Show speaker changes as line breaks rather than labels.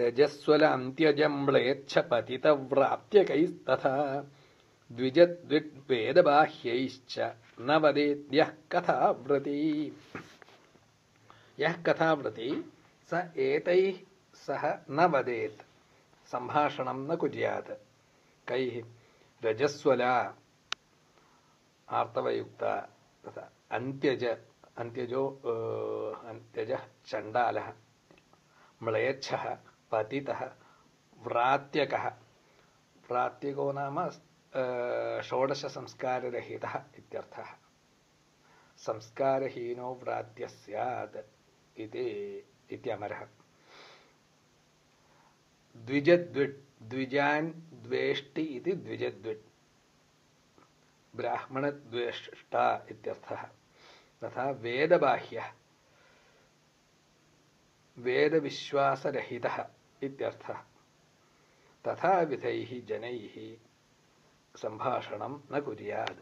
रजस्वलान्त्यजम्लेच्छ पतितव्राप्त्यकैस्तथा द्विजद्विद्वेदबाह्यैश्च न वदेद्यः कथाव्रती यः कथाव्रती स एतैः सह न वदेत् सम्भाषणं न कुर्यात् कैः रजस्वला आर्तवयुक्ता तथा अन्त्यज अन्त्यजो अन्त्यजः चण्डालः म्लेच्छः पतितः, व्रात्यकः। व्रात्यको नाम षोडशसंस्काररहितः इत्यर्थः। संस्कारहीनो व्रात्यः स्यात् इति इत्यमरः द्विजद्विट्, द्विजान् द्वेष्टि इति द्विजद्विट्। ब्राह्मणद्वेष्टा इत्यर्थः। तथा वेदबाह्यः। वेदविश्वासरहितः। इत्यर्थः। तथा विधैः जनैः सम्भाषणं न कुर्यात्